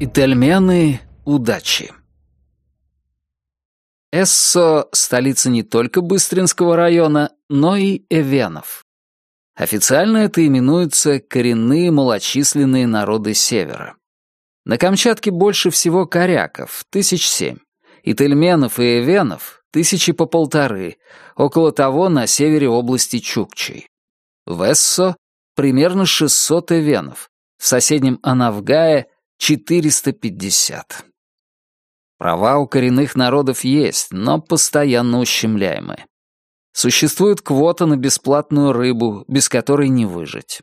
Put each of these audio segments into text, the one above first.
Итальмены удачи. Эссо — столица не только Быстринского района, но и Эвенов. Официально это именуется коренные малочисленные народы Севера. На Камчатке больше всего коряков, тысяч семь. И тельменов, и эвенов — тысячи по полторы, около того на севере области Чукчей. В Эссо — примерно 600 эвенов, в соседнем Анавгае — 450. Права у коренных народов есть, но постоянно ущемляемые. Существует квота на бесплатную рыбу, без которой не выжить.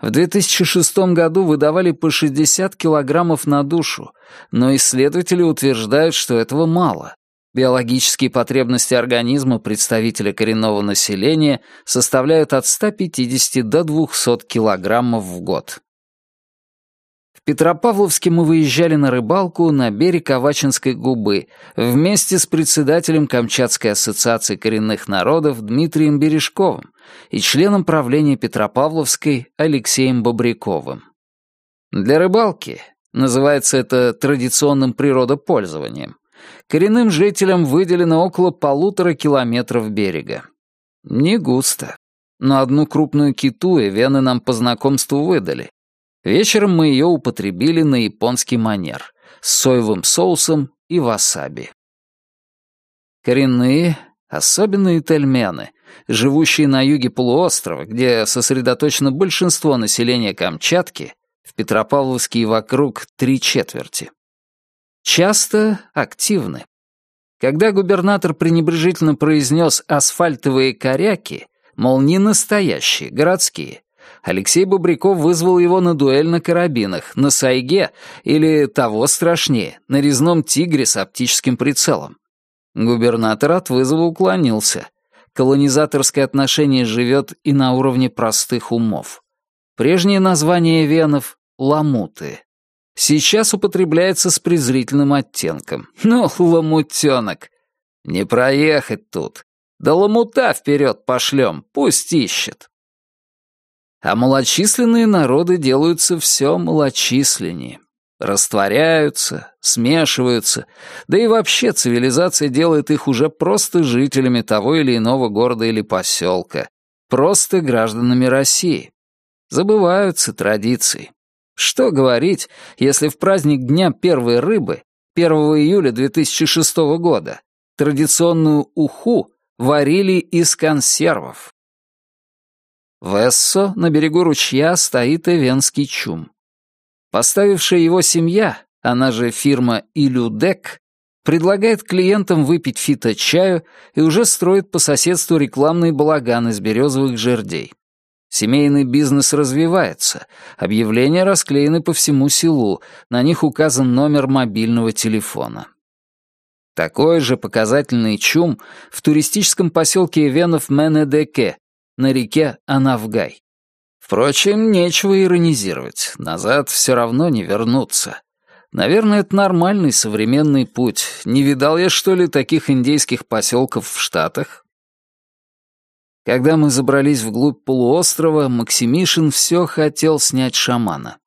В 2006 году выдавали по 60 килограммов на душу, но исследователи утверждают, что этого мало. Биологические потребности организма представителя коренного населения составляют от 150 до 200 килограммов в год. Петропавловске мы выезжали на рыбалку на берег Авачинской губы вместе с председателем Камчатской ассоциации коренных народов Дмитрием Бережковым и членом правления Петропавловской Алексеем Бобряковым. Для рыбалки, называется это традиционным природопользованием, коренным жителям выделено около полутора километров берега. Не густо, но одну крупную киту и вены нам по знакомству выдали, Вечером мы ее употребили на японский манер с соевым соусом и васаби. Коренные, особенно итальмены, живущие на юге полуострова, где сосредоточено большинство населения Камчатки, в Петропавловске и вокруг три четверти. Часто активны. Когда губернатор пренебрежительно произнес «асфальтовые коряки», мол, не настоящие, городские, Алексей Бобряков вызвал его на дуэль на карабинах, на сайге или, того страшнее, на резном тигре с оптическим прицелом. Губернатор от вызова уклонился. Колонизаторское отношение живет и на уровне простых умов. Прежнее название венов — ламуты. Сейчас употребляется с презрительным оттенком. Ну, ламутенок. Не проехать тут. Да ламута вперед пошлем, пусть ищет а малочисленные народы делаются все малочисленнее. Растворяются, смешиваются, да и вообще цивилизация делает их уже просто жителями того или иного города или поселка, просто гражданами России. Забываются традиции. Что говорить, если в праздник Дня первой рыбы, 1 июля 2006 года, традиционную уху варили из консервов. В Эссо на берегу ручья стоит эвенский чум. Поставившая его семья, она же фирма Илюдек, предлагает клиентам выпить фито-чаю и уже строит по соседству рекламный балаган из березовых жердей. Семейный бизнес развивается, объявления расклеены по всему селу, на них указан номер мобильного телефона. Такой же показательный чум в туристическом поселке Эвенов Менедеке, на реке Анавгай. Впрочем, нечего иронизировать, назад все равно не вернуться. Наверное, это нормальный современный путь. Не видал я, что ли, таких индейских поселков в Штатах? Когда мы забрались вглубь полуострова, Максимишин все хотел снять шамана.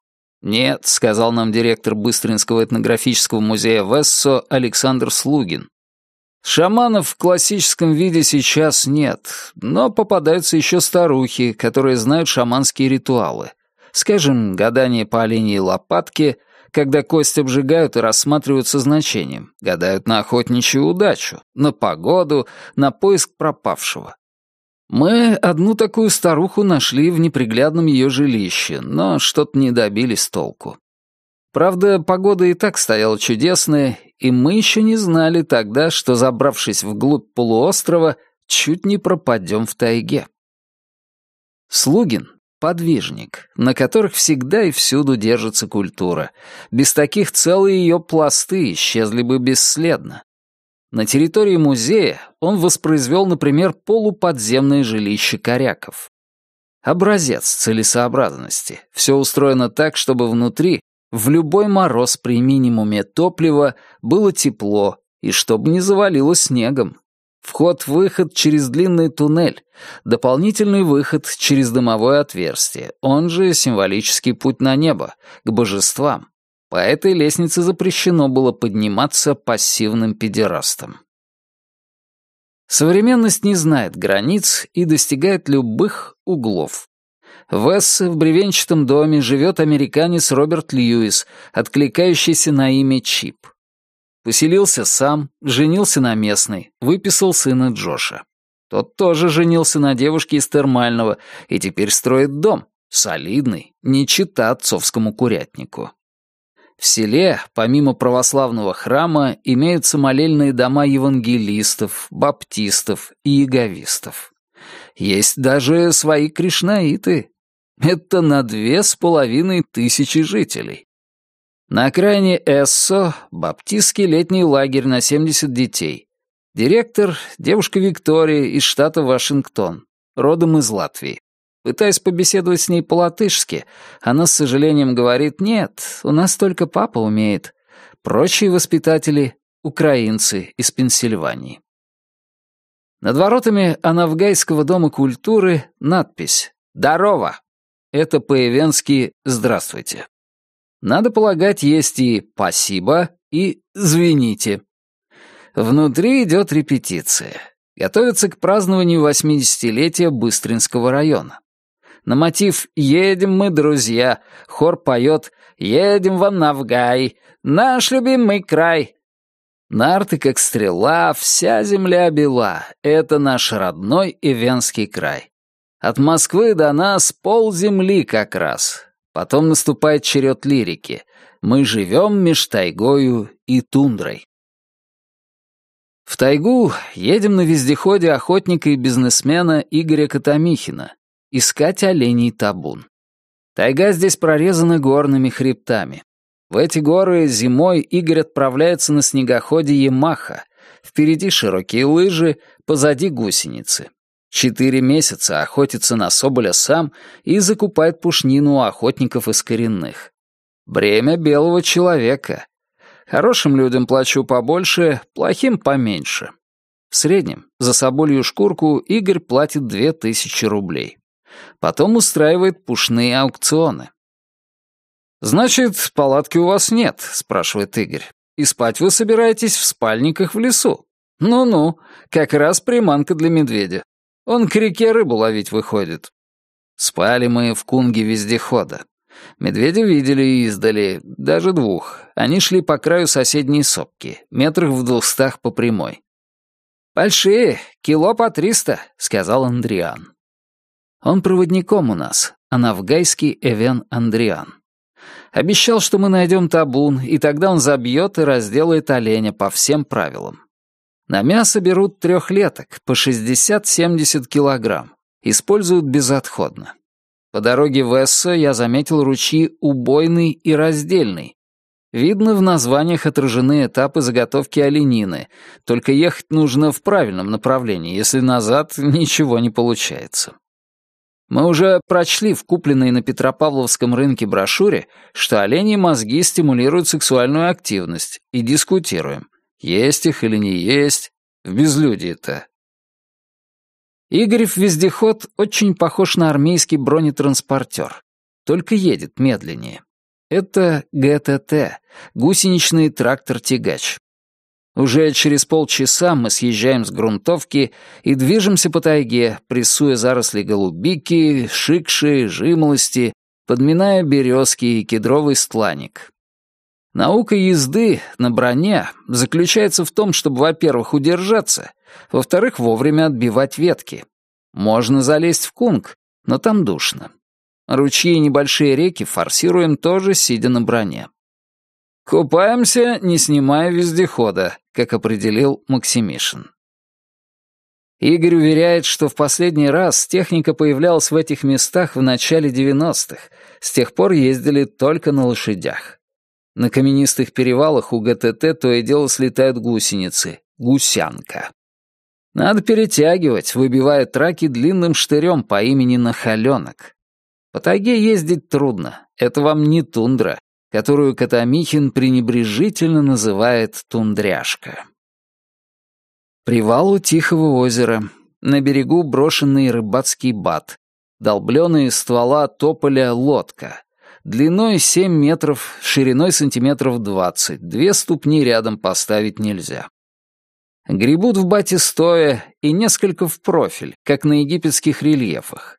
«Нет», — сказал нам директор Быстринского этнографического музея Вессо Александр Слугин. Шаманов в классическом виде сейчас нет, но попадаются еще старухи, которые знают шаманские ритуалы. Скажем, гадание по оленьей лопатке, когда кость обжигают и рассматривают со значением. Гадают на охотничью удачу, на погоду, на поиск пропавшего. Мы одну такую старуху нашли в неприглядном ее жилище, но что-то не добились толку. Правда, погода и так стояла чудесная, и мы еще не знали тогда, что, забравшись вглубь полуострова, чуть не пропадем в тайге. Слугин — подвижник, на которых всегда и всюду держится культура. Без таких целые ее пласты исчезли бы бесследно. На территории музея он воспроизвел, например, полуподземное жилище коряков. Образец целесообразности. Все устроено так, чтобы внутри в любой мороз при минимуме топлива было тепло, и чтобы не завалило снегом. Вход-выход через длинный туннель, дополнительный выход через дымовое отверстие, он же символический путь на небо, к божествам. По этой лестнице запрещено было подниматься пассивным педерастам. Современность не знает границ и достигает любых углов. В Эссе в бревенчатом доме живет американец Роберт Льюис, откликающийся на имя Чип. Поселился сам, женился на местной, выписал сына Джоша. Тот тоже женился на девушке из Термального и теперь строит дом, солидный, не чита отцовскому курятнику. В селе, помимо православного храма, имеются молельные дома евангелистов, баптистов и яговистов. Есть даже свои кришнаиты. Это на две с половиной тысячи жителей. На окраине Эссо — баптистский летний лагерь на 70 детей. Директор — девушка Виктория из штата Вашингтон, родом из Латвии. Пытаясь побеседовать с ней по-латышски, она с сожалением говорит «Нет, у нас только папа умеет». Прочие воспитатели — украинцы из Пенсильвании. Над воротами Анавгайского дома культуры надпись «Дарова». Это по-эвенски «Здравствуйте». Надо полагать, есть и «Спасибо» и «Звените». Внутри идет репетиция. Готовится к празднованию 80-летия Быстринского района. На мотив «Едем мы, друзья» хор поет «Едем в Анавгай, наш любимый край». Нарты, как стрела, вся земля бела. Это наш родной Ивенский край. От Москвы до нас пол земли как раз. Потом наступает черед лирики. Мы живем меж тайгою и тундрой. В тайгу едем на вездеходе охотника и бизнесмена Игоря Котомихина, искать оленей табун. Тайга здесь прорезана горными хребтами. В эти горы зимой Игорь отправляется на снегоходе «Ямаха». Впереди широкие лыжи, позади гусеницы. Четыре месяца охотится на соболя сам и закупает пушнину у охотников из коренных. Бремя белого человека. Хорошим людям плачу побольше, плохим поменьше. В среднем за соболью шкурку Игорь платит две тысячи рублей. Потом устраивает пушные аукционы. «Значит, палатки у вас нет?» — спрашивает Игорь. «И спать вы собираетесь в спальниках в лесу? Ну-ну, как раз приманка для медведя. Он к реке рыбу ловить выходит». Спали мы в кунге вездехода. Медведя видели издали, даже двух. Они шли по краю соседней сопки, метрах в двухстах по прямой. «Большие, кило по триста», — сказал Андриан. Он проводником у нас, анавгайский Эвен Андриан. Обещал, что мы найдем табун, и тогда он забьет и разделает оленя по всем правилам. На мясо берут трехлеток, по 60-70 килограмм. Используют безотходно. По дороге в Эссо я заметил ручьи убойный и раздельный. Видно, в названиях отражены этапы заготовки оленины, только ехать нужно в правильном направлении, если назад ничего не получается. Мы уже прочли в купленной на Петропавловском рынке брошюре, что оленьи мозги стимулируют сексуальную активность, и дискутируем, есть их или не есть, в безлюдии-то. Игорев вездеход очень похож на армейский бронетранспортер, только едет медленнее. Это ГТТ, гусеничный трактор-тягач. Уже через полчаса мы съезжаем с грунтовки и движемся по тайге, прессуя заросли голубики, шикши, жимолости, подминая березки и кедровый стланик. Наука езды на броне заключается в том, чтобы, во-первых, удержаться, во-вторых, вовремя отбивать ветки. Можно залезть в кунг, но там душно. Ручьи и небольшие реки форсируем тоже, сидя на броне. «Купаемся, не снимая вездехода», как определил Максимишин. Игорь уверяет, что в последний раз техника появлялась в этих местах в начале 90-х, с тех пор ездили только на лошадях. На каменистых перевалах у ГТТ то и дело слетают гусеницы, гусянка. Надо перетягивать, выбивая траки длинным штырем по имени Нахаленок. По тайге ездить трудно, это вам не тундра, которую Катамихин пренебрежительно называет «тундряшка». Привал у Тихого озера. На берегу брошенный рыбацкий бат. Долбленные ствола тополя лодка. Длиной 7 метров, шириной сантиметров 20, две ступни рядом поставить нельзя. Гребут в бате стоя и несколько в профиль, как на египетских рельефах.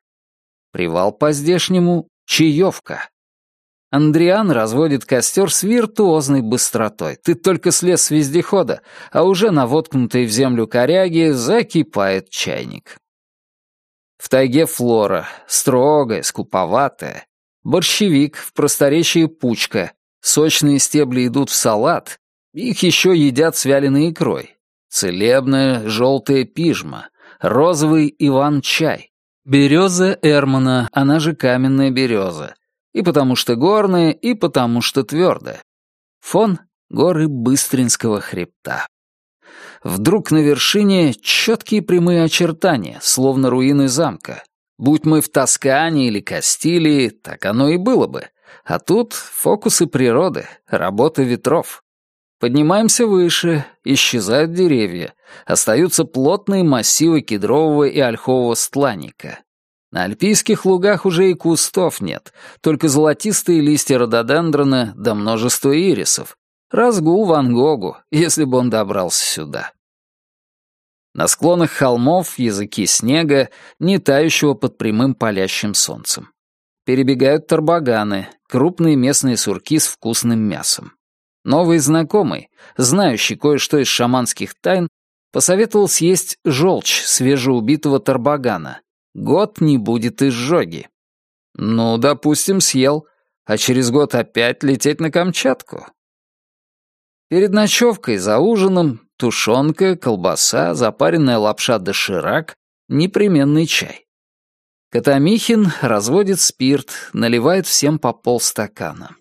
Привал по-здешнему — чаевка. Андриан разводит костер с виртуозной быстротой. Ты только слез с вездехода, а уже на воткнутой в землю коряге закипает чайник. В тайге флора, строгая, скуповатая. Борщевик, в просторечии пучка. Сочные стебли идут в салат. Их еще едят с вяленой икрой. Целебная желтая пижма. Розовый иван-чай. Береза Эрмана, она же каменная береза. И потому что горная, и потому что твердая. Фон — горы Быстринского хребта. Вдруг на вершине четкие прямые очертания, словно руины замка. Будь мы в Тоскане или Кастилии, так оно и было бы. А тут фокусы природы, работа ветров. Поднимаемся выше, исчезают деревья, остаются плотные массивы кедрового и ольхового стланника. На альпийских лугах уже и кустов нет, только золотистые листья рододендрона да множество ирисов, Разгул Ван Гогу, если бы он добрался сюда. На склонах холмов языки снега, не тающего под прямым палящим солнцем. Перебегают тарбаганы, крупные местные сурки с вкусным мясом. Новый знакомый, знающий кое-что из шаманских тайн, посоветовал съесть желчь свежеубитого тарбагана. Год не будет изжоги. Ну, допустим, съел, а через год опять лететь на Камчатку. Перед ночевкой за ужином тушенка, колбаса, запаренная лапша доширак, непременный чай. Катамихин разводит спирт, наливает всем по полстакана.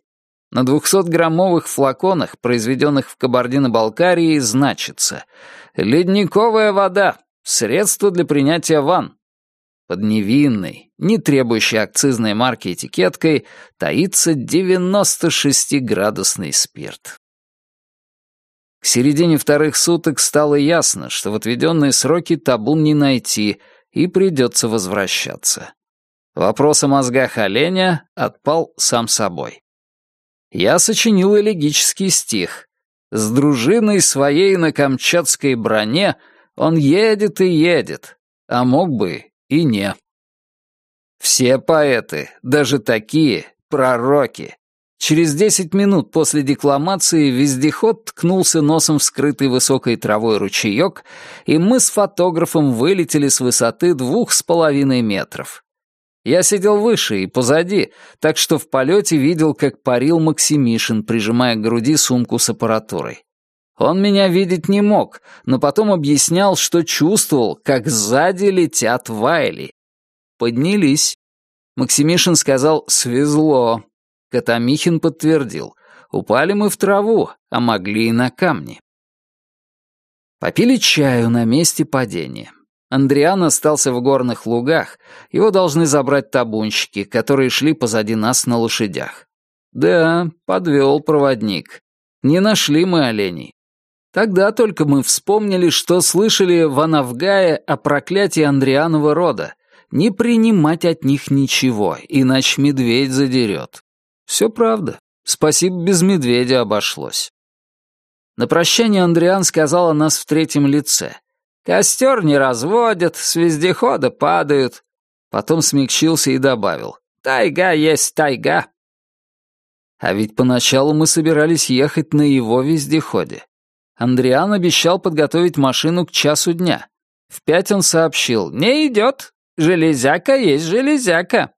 На 200-граммовых флаконах, произведенных в Кабардино-Балкарии, значится «Ледниковая вода. Средство для принятия ванн». Под невинной, не требующей акцизной марки этикеткой таится 96-градусный спирт. К середине вторых суток стало ясно, что в отведенные сроки табун не найти, и придется возвращаться. Вопрос о мозгах оленя отпал сам собой. Я сочинил элегический стих. С дружиной своей на камчатской броне он едет и едет, а мог бы и не. Все поэты, даже такие, пророки, Через десять минут после декламации вездеход ткнулся носом в скрытый высокой травой ручеек, и мы с фотографом вылетели с высоты двух с половиной метров. Я сидел выше и позади, так что в полете видел, как парил Максимишин, прижимая к груди сумку с аппаратурой. Он меня видеть не мог, но потом объяснял, что чувствовал, как сзади летят вайли. Поднялись. Максимишин сказал «свезло», Катамихин подтвердил. Упали мы в траву, а могли и на камни. Попили чаю на месте падения. Андриан остался в горных лугах, его должны забрать табунщики, которые шли позади нас на лошадях. Да, подвел проводник. Не нашли мы оленей. Тогда только мы вспомнили, что слышали в Анавгае о проклятии Андрианова рода. Не принимать от них ничего, иначе медведь задерет. Все правда. Спасибо, без медведя обошлось. На прощание Андриан сказал о нас в третьем лице. «Костер не разводят, с вездехода падают». Потом смягчился и добавил. «Тайга есть тайга». А ведь поначалу мы собирались ехать на его вездеходе. Андриан обещал подготовить машину к часу дня. В пять он сообщил «Не идет, железяка есть железяка».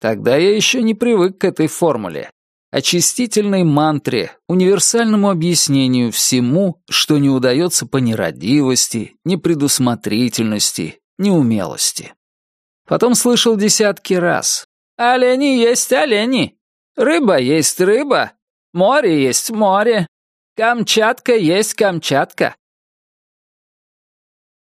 Тогда я еще не привык к этой формуле. Очистительной мантре, универсальному объяснению всему, что не удается по нерадивости, непредусмотрительности, неумелости. Потом слышал десятки раз. «Олени есть олени! Рыба есть рыба! Море есть море! Камчатка есть Камчатка!»